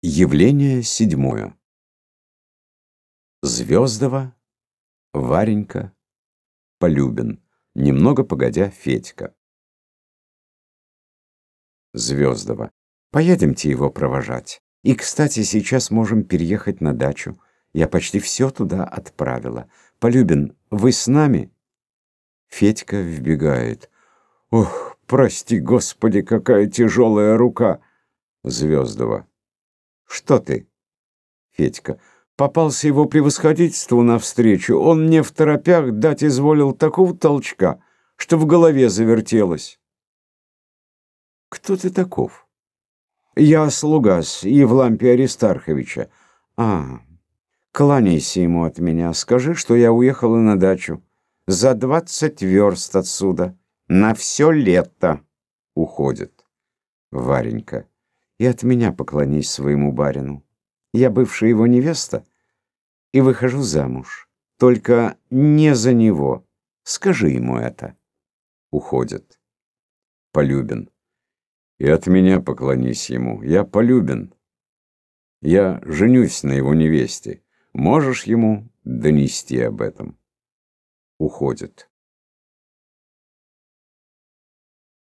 Явление седьмое. Звездова, Варенька, Полюбин. Немного погодя, Федька. Звездова. Поедемте его провожать. И, кстати, сейчас можем переехать на дачу. Я почти все туда отправила. Полюбин, вы с нами? Федька вбегает. Ох, прости, Господи, какая тяжелая рука. Звездова. Что ты? Федька. Попался его превосходительству навстречу. Он мне в торопях дать изволил такого толчка, что в голове завертелось. Кто ты таков? Я слугас Евлампия Аристарховича. А, кланяйся ему от меня. Скажи, что я уехала на дачу. За двадцать верст отсюда. На все лето. Уходит. Варенька и от меня поклонись своему барину. Я бывшая его невеста и выхожу замуж. Только не за него. Скажи ему это. Уходит. Полюбин. И от меня поклонись ему. Я полюбен. Я женюсь на его невесте. Можешь ему донести об этом? Уходит.